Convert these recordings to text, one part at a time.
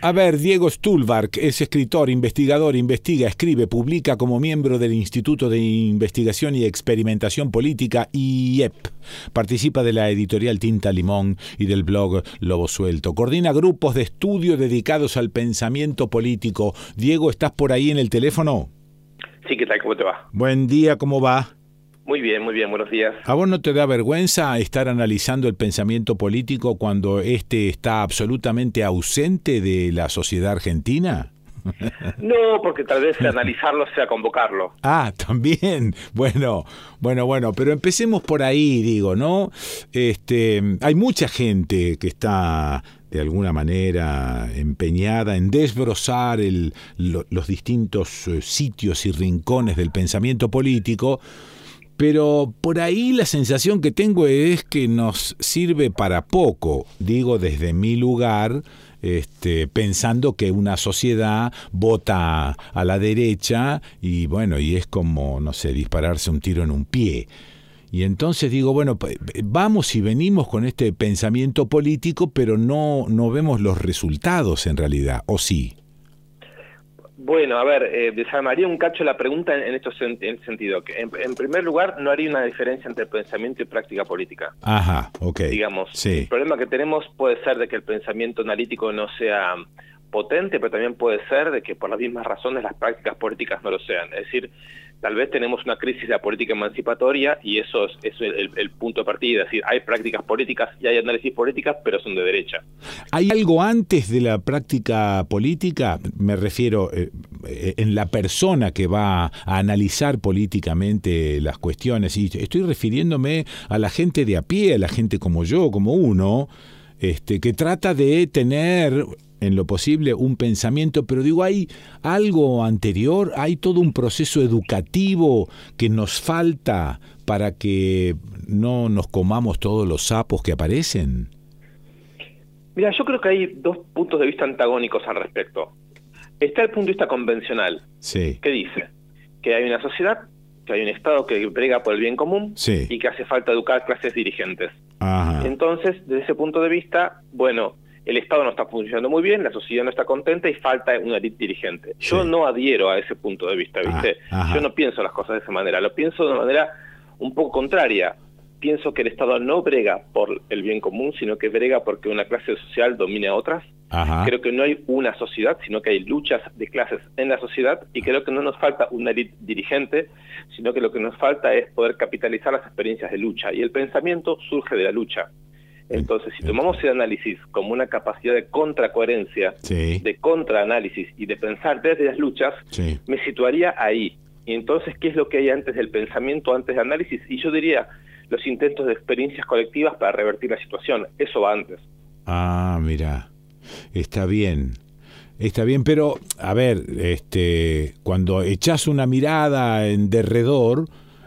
A ver, Diego Stulbark es escritor, investigador, investiga, escribe, publica como miembro del Instituto de Investigación y Experimentación Política IEP. Participa de la editorial Tinta Limón y del blog Lobo Suelto. Coordina grupos de estudio dedicados al pensamiento político. Diego, ¿estás por ahí en el teléfono? Sí, ¿qué tal? ¿Cómo te va? Buen día, ¿cómo va? Muy bien, muy bien, buenos días. ¿A vos no te da vergüenza estar analizando el pensamiento político cuando éste está absolutamente ausente de la sociedad argentina? No, porque tal vez analizarlo sea convocarlo. Ah, también. Bueno, bueno, bueno, pero empecemos por ahí, digo, ¿no? Este, hay mucha gente que está de alguna manera empeñada en desbrozar el, los distintos eh, sitios y rincones del pensamiento político pero por ahí la sensación que tengo es que nos sirve para poco, digo desde mi lugar, este, pensando que una sociedad vota a la derecha y bueno, y es como, no sé, dispararse un tiro en un pie. Y entonces digo, bueno, vamos y venimos con este pensamiento político, pero no, no vemos los resultados en realidad, ¿o sí? Bueno, a ver, eh, desarmaría un cacho la pregunta en, en, en sentido. Que en, primer lugar, no haría una diferencia entre pensamiento y práctica política. Ajá, ok. Digamos, sí. el problema que tenemos puede ser de que el pensamiento analítico no sea potente, pero también puede ser de que por las mismas razones las prácticas políticas no lo sean. Es decir, tal vez tenemos una crisis de la política emancipatoria y eso es, el, punto de partida. Es decir, hay prácticas políticas y hay análisis políticas, pero son de derecha. ¿Hay algo antes de la práctica política? Me refiero eh, en la persona que va a analizar políticamente las cuestiones. Y estoy refiriéndome a la gente de a pie, a la gente como yo, como uno, este, que trata de tener en lo posible un pensamiento, pero digo, hay algo anterior, hay todo un proceso educativo que nos falta para que no nos comamos todos los sapos que aparecen. Mira, yo creo que hay dos puntos de vista antagónicos al respecto. Está el punto de vista convencional, sí. que dice que hay una sociedad, que hay un Estado que brega por el bien común y que hace falta educar clases dirigentes. Entonces, desde ese punto de vista, bueno, el Estado no está funcionando muy bien, la sociedad no está contenta y falta una élite dirigente. Yo no adhiero a ese punto de vista, ¿viste? Ah, Yo no pienso las cosas de esa manera, lo pienso de una manera un poco contraria. Pienso que el Estado no brega por el bien común, sino que brega porque una clase social domine a otras. Creo que no hay una sociedad, sino que hay luchas de clases en la sociedad y creo que no nos falta una élite dirigente, sino que lo que nos falta es poder capitalizar las experiencias de lucha. Y el pensamiento surge de la lucha. Entonces, si tomamos el análisis como una capacidad de contracoherencia, de contraanálisis y de pensar desde las luchas, me situaría ahí. Y entonces, ¿qué es lo que hay antes del pensamiento, antes del análisis? Y yo diría, los intentos de experiencias colectivas para revertir la situación. Eso va antes. Ah, mira, está bien. Está bien, pero a ver, este, cuando echas una mirada en derredor,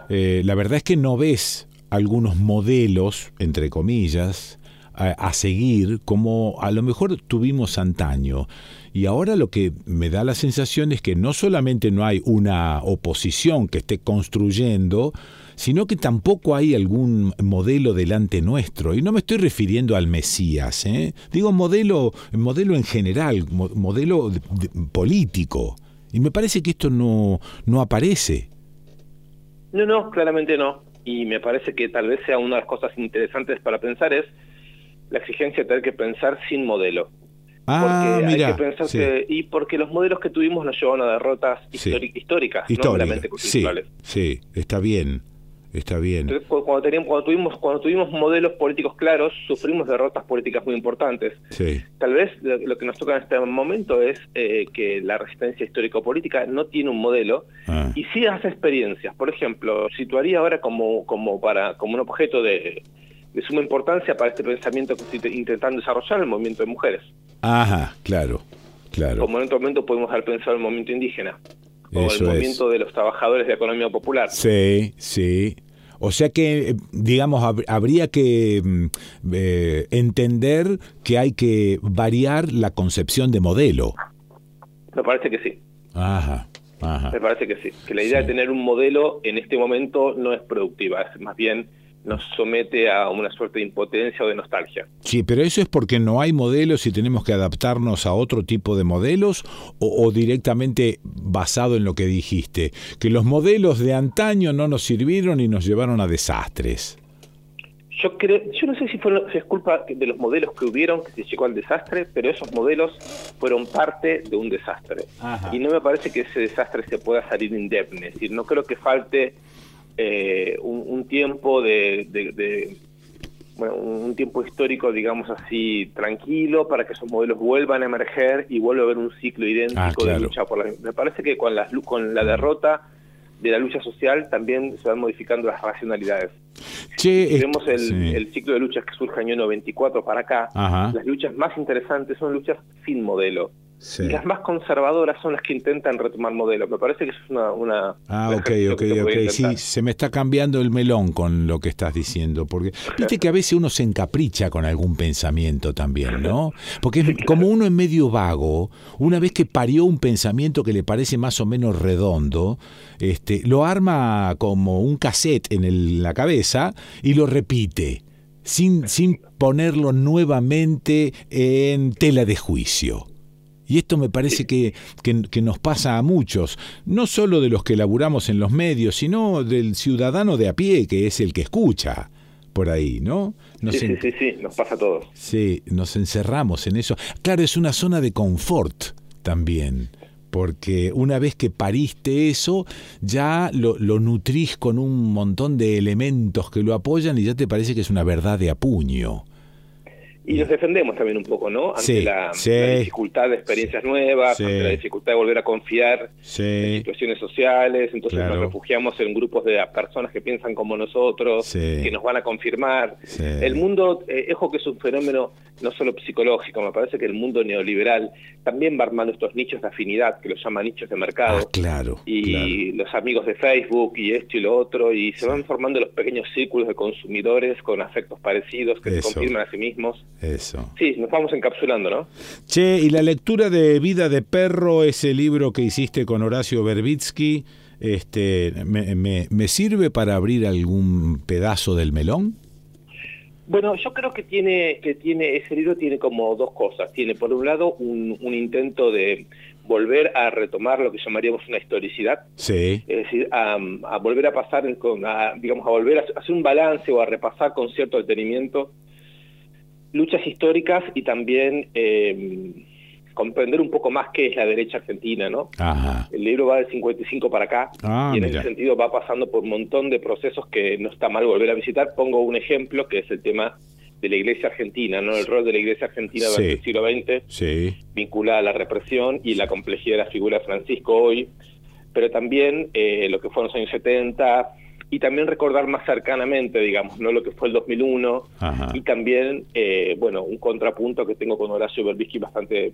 eh, la verdad es que no ves algunos modelos, entre comillas, a, seguir como a lo mejor tuvimos antaño. Y ahora lo que me da la sensación es que no solamente no hay una oposición que esté construyendo, sino que tampoco hay algún modelo delante nuestro. Y no me estoy refiriendo al Mesías, ¿eh? digo modelo, modelo en general, modelo político. Y me parece que esto no, no aparece. No, no, claramente no y me parece que tal vez sea una de las cosas interesantes para pensar es la exigencia de tener que pensar sin modelo. Ah, porque hay que pensar que, y porque los modelos que tuvimos nos llevaron a derrotas históricas, no meramente culturales. Sí, sí, está bien. Está bien. cuando, teníamos, cuando, tuvimos, cuando tuvimos modelos políticos claros, sufrimos derrotas políticas muy importantes. Sí. Tal vez lo, que nos toca en este momento es eh, que la resistencia histórico-política no tiene un modelo ah. y sí hace experiencias. Por ejemplo, situaría ahora como, como, para, como un objeto de, de suma importancia para este pensamiento que estoy intentando desarrollar el movimiento de mujeres. Ajá, claro, claro. Como en otro momento podemos haber pensado el movimiento indígena o el movimiento de los trabajadores de economía popular. Sí, sí. O sea que, digamos, habría que mm, eh, entender que hay que variar la concepción de modelo. Me parece que sí. Ajá, ajá. Me parece que sí. Que la idea de tener un modelo en este momento no es productiva, es más bien nos somete a una suerte de impotencia o de nostalgia. Sí, pero eso es porque no hay modelos y tenemos que adaptarnos a otro tipo de modelos o, directamente basado en lo que dijiste, que los modelos de antaño no nos sirvieron y nos llevaron a desastres. Yo creo, yo no sé si, fue, es culpa de los modelos que hubieron que se llegó al desastre, pero esos modelos fueron parte de un desastre. Y no me parece que ese desastre se pueda salir indemne. Es decir, no creo que falte eh, un, tiempo de, bueno, un tiempo histórico, digamos así, tranquilo para que esos modelos vuelvan a emerger y vuelva a haber un ciclo idéntico ah, de lucha por la... Me parece que con la, con la derrota de la lucha social también se van modificando las racionalidades. si vemos el, ciclo de luchas que surge año 94 para acá, las luchas más interesantes son luchas sin modelo. Las más conservadoras son las que intentan retomar modelos. Me parece que es una... una ah, ok, ok, ok. Sí, se me está cambiando el melón con lo que estás diciendo. Porque viste que a veces uno se encapricha con algún pensamiento también, ¿no? Porque como uno es medio vago, una vez que parió un pensamiento que le parece más o menos redondo, este, lo arma como un cassette en la cabeza y lo repite. Sin, sin ponerlo nuevamente en tela de juicio. Y esto me parece que, que, nos pasa a muchos, no solo de los que laburamos en los medios, sino del ciudadano de a pie, que es el que escucha por ahí, ¿no? sí, sí, sí, sí, nos pasa a todos. Sí, nos encerramos en eso. Claro, es una zona de confort también, porque una vez que pariste eso, ya lo, lo nutrís con un montón de elementos que lo apoyan y ya te parece que es una verdad de apuño. Y nos defendemos también un poco, ¿no? Ante la, dificultad de experiencias nuevas, ante la dificultad de volver a confiar en situaciones sociales, entonces nos refugiamos en grupos de personas que piensan como nosotros, que nos van a confirmar. El mundo, eh, ojo que es un fenómeno no solo psicológico, me parece que el mundo neoliberal también va armando estos nichos de afinidad, que los llama nichos de mercado. Ah, claro. Y los amigos de Facebook y esto y lo otro, y se van formando los pequeños círculos de consumidores con afectos parecidos que se confirman a sí mismos. Eso. Sí, nos vamos encapsulando, ¿no? Che, y la lectura de Vida de Perro, ese libro que hiciste con Horacio Berbitsky, este, ¿me, me, sirve para abrir algún pedazo del melón? Bueno, yo creo que tiene, que tiene, ese libro tiene como dos cosas. Tiene por un lado un, intento de volver a retomar lo que llamaríamos una historicidad. Sí. Es decir, a, volver a pasar, a, digamos, a volver a hacer un balance o a repasar con cierto detenimiento luchas históricas y también eh, comprender un poco más qué es la derecha argentina, ¿no? El libro va del 55 para acá ah, y en ese sentido va pasando por un montón de procesos que no está mal volver a visitar. Pongo un ejemplo que es el tema de la iglesia argentina, ¿no? El rol de la iglesia argentina durante el siglo XX, sí. vinculada a la represión y la complejidad de la figura de Francisco hoy, pero también eh, lo que fue en los años 70, y también recordar más cercanamente, digamos, no lo que fue el 2001 y también, eh, bueno, un contrapunto que tengo con Horacio Berbisky bastante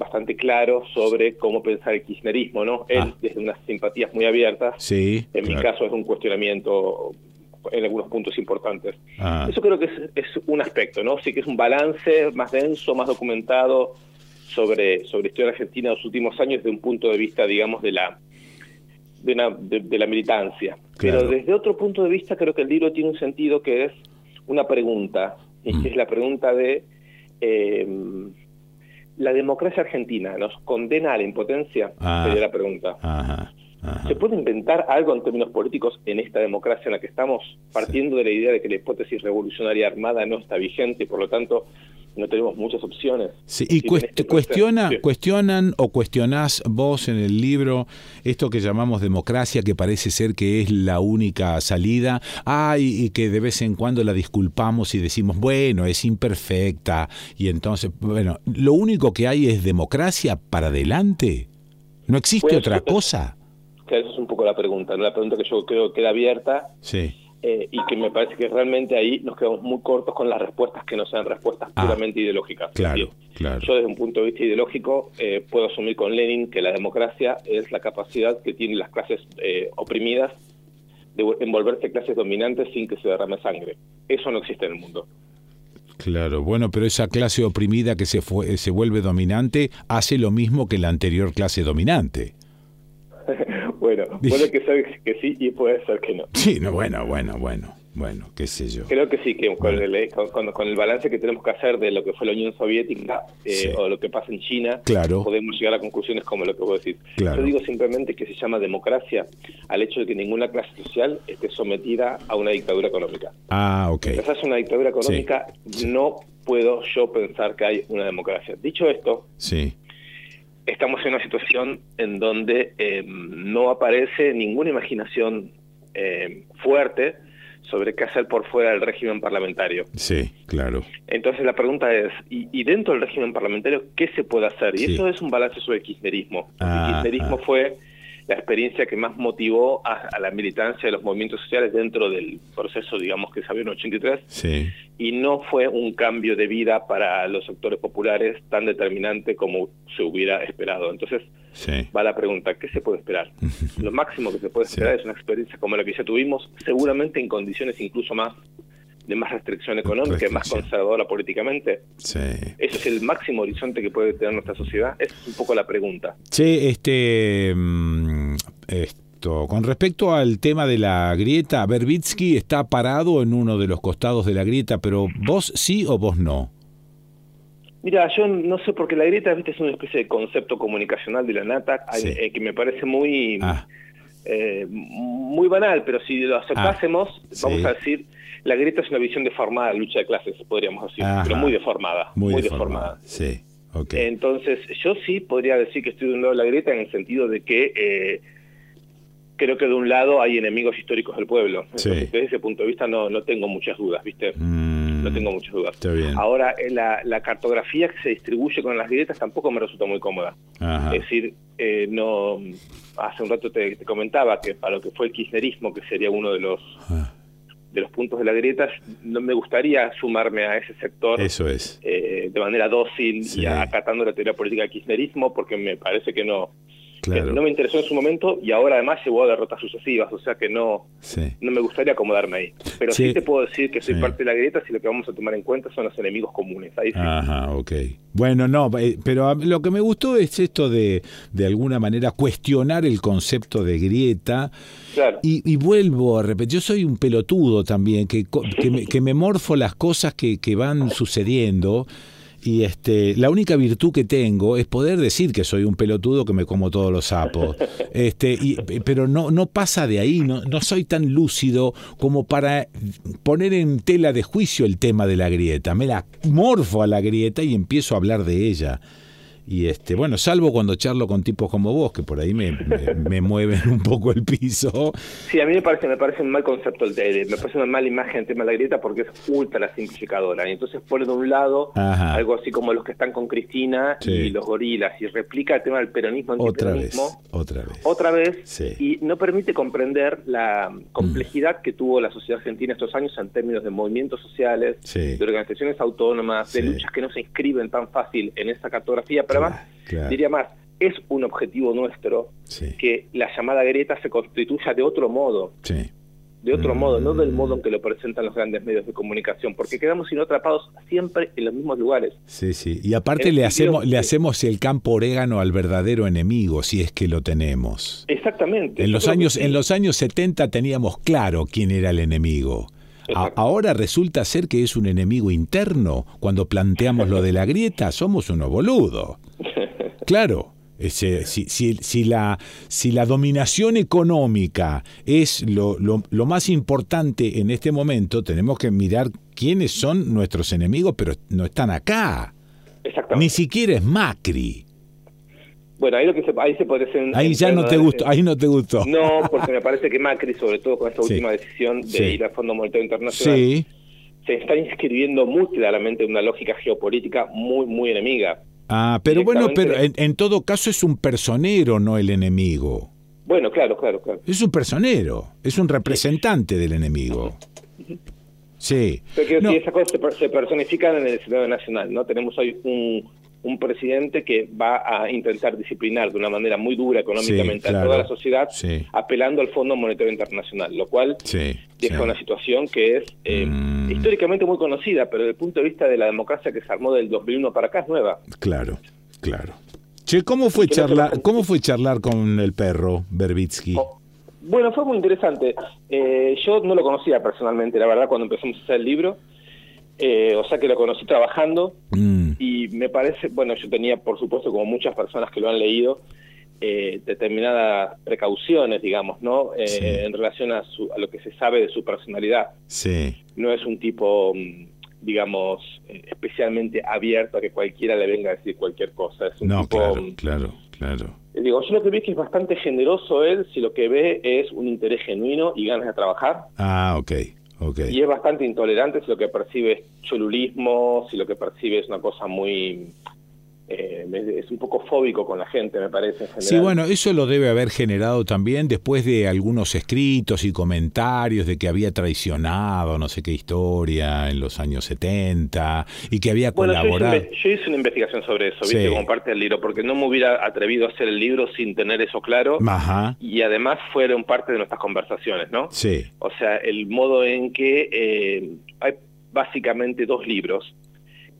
bastante claro sobre cómo pensar el kirchnerismo, ¿no? Él ah. desde unas simpatías muy abiertas, sí, en mi caso es un cuestionamiento en algunos puntos importantes. Ah. Eso creo que es, es, un aspecto, ¿no? Sí que es un balance más denso, más documentado sobre, sobre historia argentina de los últimos años desde un punto de vista, digamos, de la de, la militancia. Pero desde otro punto de vista creo que el libro tiene un sentido que es una pregunta, y que mm. es la pregunta de eh, la democracia argentina nos condena a la impotencia, ah. sería la pregunta. ¿Se puede inventar algo en términos políticos en esta democracia en la que estamos, partiendo de la idea de que la hipótesis revolucionaria armada no está vigente y por lo tanto no tenemos muchas opciones. Sí, y este cuestiona, cuestionan o cuestionás vos en el libro esto que llamamos democracia, que parece ser que es la única salida, ah, y, que de vez en cuando la disculpamos y decimos, bueno, es imperfecta, y entonces, bueno, lo único que hay es democracia para adelante. ¿No existe otra cosa? Esa es un poco la pregunta, la pregunta que yo creo que queda abierta. Sí eh, y que me parece que realmente ahí nos quedamos muy cortos con las respuestas que no sean respuestas ah, puramente ideológicas. Claro, claro. Yo desde un punto de vista ideológico eh, puedo asumir con Lenin que la democracia es la capacidad que tienen las clases eh, oprimidas de envolverse clases dominantes sin que se derrame sangre. Eso no existe en el mundo. Claro, bueno, pero esa clase oprimida que se, fue, se vuelve dominante hace lo mismo que la anterior clase dominante. Bueno, puede que, sea que sí y puede ser que no. Sí, no, bueno, bueno, bueno. Bueno, qué sé yo. Creo que sí, que con, el, con, el, balance que tenemos que hacer de lo que fue la Unión Soviética eh, o lo que pasa en China, claro. podemos llegar a conclusiones como lo que vos decís. Yo digo simplemente que se llama democracia al hecho de que ninguna clase social esté sometida a una dictadura económica. Ah, ok. Si hace una dictadura económica, no puedo yo pensar que hay una democracia. Dicho esto, sí estamos en una situación en donde eh, no aparece ninguna imaginación eh, fuerte sobre qué hacer por fuera del régimen parlamentario. Sí, claro. Entonces la pregunta es, ¿y, dentro del régimen parlamentario qué se puede hacer? Y eso es un balance sobre el kirchnerismo. el ah, kirchnerismo ah. fue la experiencia que más motivó a, la militancia de los movimientos sociales dentro del proceso, digamos, que se abrió en 83, sí. y no fue un cambio de vida para los sectores populares tan determinante como se hubiera esperado. Entonces, va la pregunta, ¿qué se puede esperar? Lo máximo que se puede esperar es una experiencia como la que ya tuvimos, seguramente en condiciones incluso más de más restricción económica y más conservadora políticamente. Sí. ¿Eso es el máximo horizonte que puede tener nuestra sociedad? Esa es un poco la pregunta. Sí, este, mm, esto, con respecto al tema de la grieta, Berbitsky está parado en uno de los costados de la grieta, pero vos sí o vos no. Mira, yo no sé porque la grieta ¿viste? es una especie de concepto comunicacional de la NATA eh, que me parece muy... Ah. Eh, muy banal, pero si lo aceptásemos, ah, vamos a decir, la grieta es una visión deformada de lucha de clases, podríamos decir, pero muy deformada. Muy, deformada. Sí, Entonces, yo sí podría decir que estoy de un lado de la grieta en el sentido de que eh, creo que de un lado hay enemigos históricos del pueblo. desde ese punto de vista no, no tengo muchas dudas, ¿viste? Mm. no tengo muchas dudas. Ahora, eh, la, la, cartografía que se distribuye con las grietas tampoco me resulta muy cómoda. Es decir, eh, no hace un rato te, comentaba que para lo que fue el kirchnerismo, que sería uno de los... Ah de los puntos de la grieta, no me gustaría sumarme a ese sector Eso es. Eh, de manera dócil y acatando la teoría política del kirchnerismo, porque me parece que no, no me interesó en su momento y ahora además llevó a derrotas sucesivas, o sea que no, no me gustaría acomodarme ahí. Pero sí, te puedo decir que soy parte de la grieta si lo que vamos a tomar en cuenta son los enemigos comunes. Ahí Ajá, ok. Bueno, no, eh, pero lo que me gustó es esto de, de alguna manera, cuestionar el concepto de grieta. Y, vuelvo a repetir, yo soy un pelotudo también, que, que, me, que me morfo las cosas que, que van sucediendo y este, la única virtud que tengo es poder decir que soy un pelotudo que me como todos los sapos. Este, y, pero no, no pasa de ahí, no, no soy tan lúcido como para poner en tela de juicio el tema de la grieta. Me la morfo a la grieta y empiezo a hablar de ella. Y este, bueno, salvo cuando charlo con tipos como vos, que por ahí me, me, mueven un poco el piso. Sí, a mí me parece, me parece un mal concepto el de, me parece una mala imagen el tema de la grieta porque es ultra simplificadora. Y entonces pone de un lado algo así como los que están con Cristina y los gorilas, y replica el tema del peronismo otra vez, otra vez. Otra vez, y no permite comprender la complejidad que tuvo la sociedad argentina estos años en términos de movimientos sociales, de organizaciones autónomas, de luchas que no se inscriben tan fácil en esa cartografía, pero diría más, es un objetivo nuestro que la llamada grieta se constituya de otro modo. De otro modo, no del modo en que lo presentan los grandes medios de comunicación, porque quedamos sin atrapados siempre en los mismos lugares. Sí, sí. Y aparte le hacemos, le hacemos el campo orégano al verdadero enemigo, si es que lo tenemos. Exactamente. En los años, en los años 70 teníamos claro quién era el enemigo. ahora resulta ser que es un enemigo interno. Cuando planteamos lo de la grieta, somos unos boludos. Claro. Ese, si, si, si, la, si la dominación económica es lo, lo, más importante en este momento, tenemos que mirar quiénes son nuestros enemigos, pero no están acá. Ni siquiera es Macri. Bueno, ahí, lo que se, ahí se puede ser... Ahí ya no te gustó, ahí no te gustó. No, porque me parece que Macri, sobre todo con esta última decisión de ir al Fondo Monetario Internacional, se está inscribiendo muy claramente en una lógica geopolítica muy, muy enemiga. Ah, pero bueno, pero en, todo caso es un personero, no el enemigo. Bueno, claro, claro, claro. Es un personero, es un representante del enemigo. Sí. Pero no. esas cosas se, personifican en el escenario nacional, ¿no? Tenemos hoy un, un presidente que va a intentar disciplinar de una manera muy dura económicamente a toda la sociedad, apelando al Fondo Monetario Internacional, lo cual deja una situación que es eh, mm. históricamente muy conocida, pero desde el punto de vista de la democracia que se armó del 2001 para acá es nueva. Claro, claro. Che, ¿cómo fue charlar, cómo fue charlar con el perro Berbitsky? Oh, Bueno, fue muy interesante. Eh, yo no lo conocía personalmente, la verdad, cuando empezamos a hacer el libro. Eh, o sea que lo conocí trabajando mm. y me parece, bueno, yo tenía, por supuesto, como muchas personas que lo han leído, eh, determinadas precauciones, digamos, ¿no? En relación a, a, lo que se sabe de su personalidad. Sí. No es un tipo, mm, digamos, especialmente abierto a que cualquiera le venga a decir cualquier cosa. Es un no, tipo, claro, mm, claro, claro. Digo, yo lo que vi es que es bastante generoso él si lo que ve es un interés genuino y ganas de trabajar. Ah, ok. Y es bastante intolerante si lo que percibe es cholulismo, si lo que percibe es una cosa muy eh, es un poco fóbico con la gente, me parece. En Sí, bueno, eso lo debe haber generado también después de algunos escritos y comentarios de que había traicionado no sé qué historia en los años 70 y que había colaborado. Yo hice, una investigación sobre eso, ¿viste? Como parte del libro, porque no me hubiera atrevido a hacer el libro sin tener eso claro. Ajá. Y además fueron parte de nuestras conversaciones, ¿no? Sí. O sea, el modo en que eh, hay básicamente dos libros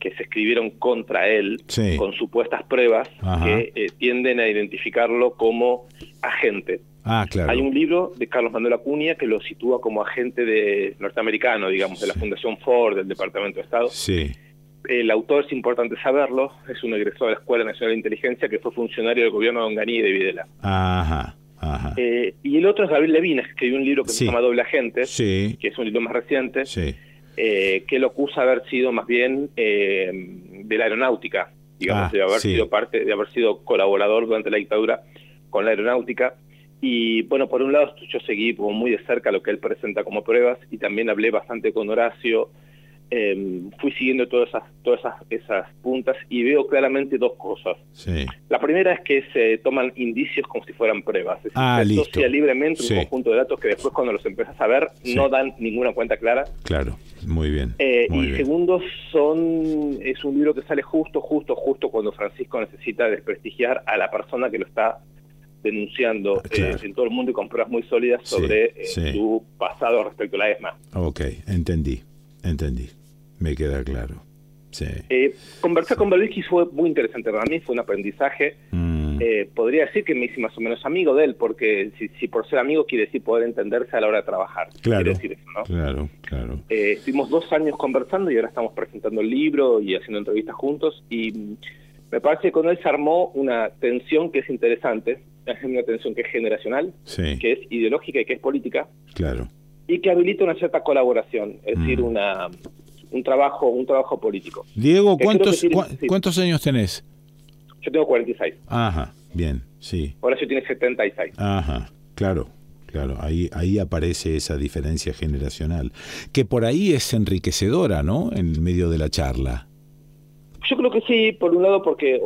que se escribieron contra él con supuestas pruebas que eh, tienden a identificarlo como agente. Ah, claro. Hay un libro de Carlos Manuel Acuña que lo sitúa como agente de norteamericano, digamos, de la Fundación Ford, del Departamento de Estado. Sí. El autor, es importante saberlo, es un egresado de la Escuela Nacional de Inteligencia que fue funcionario del gobierno de Onganí y de Videla. Ajá. Ajá. Eh, y el otro es Gabriel Levine, que escribió un libro que se llama Doble Agente, que es un libro más reciente. Sí eh, que lo acusa haber sido más bien eh, de la aeronáutica, digamos, ah, de haber sido parte, de haber sido colaborador durante la dictadura con la aeronáutica. Y bueno, por un lado yo seguí como muy de cerca lo que él presenta como pruebas y también hablé bastante con Horacio eh, fui siguiendo todas esas, todas esas, esas puntas y veo claramente dos cosas. La primera es que se toman indicios como si fueran pruebas. Es ah, se asocia libremente un conjunto de datos que después cuando los empiezas a ver no dan ninguna cuenta clara. Claro, muy bien. Eh, y segundo, son es un libro que sale justo, justo, justo cuando Francisco necesita desprestigiar a la persona que lo está denunciando eh, en todo el mundo y con pruebas muy sólidas sobre eh, su pasado respecto a la ESMA. Ok, entendí, entendí. Me queda claro. Sí. Eh, conversar con Berbisky fue muy interesante para mí, fue un aprendizaje. Mm. Eh, podría decir que me hice más o menos amigo de él, porque si, por ser amigo quiere decir poder entenderse a la hora de trabajar. Claro, decir eso, ¿no? claro, claro. Eh, estuvimos dos años conversando y ahora estamos presentando el libro y haciendo entrevistas juntos y me parece que con él se armó una tensión que es interesante, es una tensión que es generacional, que es ideológica y que es política. Claro. Y que habilita una cierta colaboración, es decir, mm. una un trabajo, un trabajo político. Diego, ¿cuántos, ¿cuántos años tenés? Yo tengo 46. Ajá, bien, sí. Horacio tiene 76. Ajá, claro. Claro, ahí, ahí aparece esa diferencia generacional, que por ahí es enriquecedora, ¿no? En medio de la charla. Yo creo que sí, por un lado porque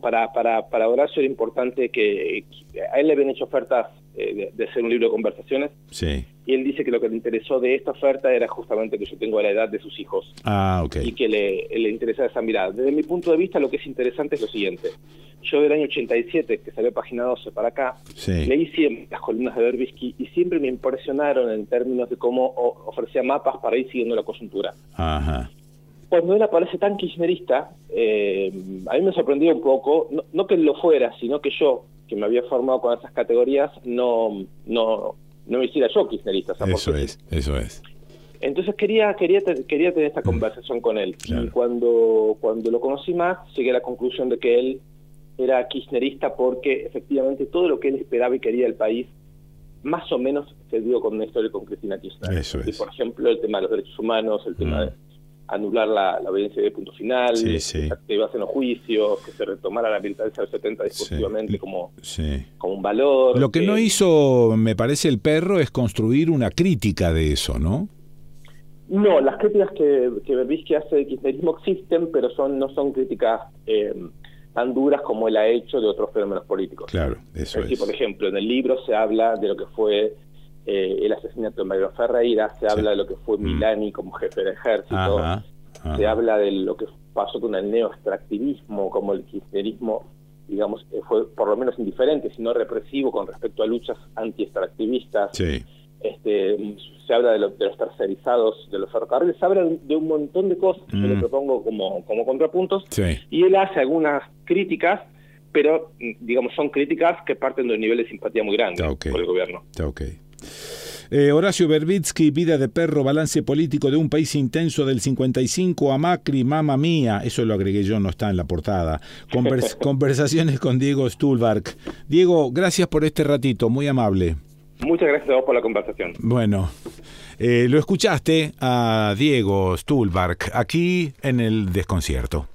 para, para, para Horacio era importante que, a él le habían hecho ofertas eh, de, hacer un libro de conversaciones. Sí. Y él dice que lo que le interesó de esta oferta era justamente que yo tengo la edad de sus hijos. Ah, ok. Y que le, le interesa esa mirada. Desde mi punto de vista, lo que es interesante es lo siguiente. Yo del año 87, que salió página 12 para acá, leí siempre las columnas de Berbisky y siempre me impresionaron en términos de cómo ofrecía mapas para ir siguiendo la coyuntura. Ajá cuando él aparece tan kirchnerista, eh, a mí me sorprendió un poco, no, que él lo fuera, sino que yo, que me había formado con esas categorías, no, no, no me hiciera yo kirchnerista. eso es, eso es. Entonces quería, quería, quería tener esta mm. conversación con él. Y cuando, cuando lo conocí más, llegué a la conclusión de que él era kirchnerista porque efectivamente todo lo que él esperaba y quería del país más o menos se dio con Néstor y con Cristina Kirchner. Eso es. Y por ejemplo, el tema de los derechos humanos, el tema mm. de anular la, audiencia de punto final, sí, que se activasen los juicios, que se retomara la militancia del 70 discursivamente como, como un valor. Lo que, no hizo, me parece, el perro es construir una crítica de eso, ¿no? No, las críticas que, que Berbisky hace del kirchnerismo existen, pero son no son críticas eh, tan duras como él ha hecho de otros fenómenos políticos. Claro, eso es. Por ejemplo, en el libro se habla de lo que fue eh, el asesinato de Mario Ferreira, se habla de lo que fue mm. Milani como jefe de ejército, se habla de lo que pasó con el neoextractivismo, como el kirchnerismo, digamos, eh, fue por lo menos indiferente, sino represivo con respecto a luchas anti-extractivistas. Este, se habla de, los tercerizados de los ferrocarriles, se habla de un montón de cosas que yo le mm. propongo como, como contrapuntos, y él hace algunas críticas pero digamos son críticas que parten de un nivel de simpatía muy grande por el gobierno. Okay. Eh, Horacio Berbitsky, Vida de Perro, Balance Político de un País Intenso del 55 a Macri, Mamma Mía. Eso lo agregué yo, no está en la portada. conversaciones con Diego Stulbark. Diego, gracias por este ratito, muy amable. Muchas gracias a vos por la conversación. Bueno, eh, lo escuchaste a Diego Stulbark aquí en el desconcierto.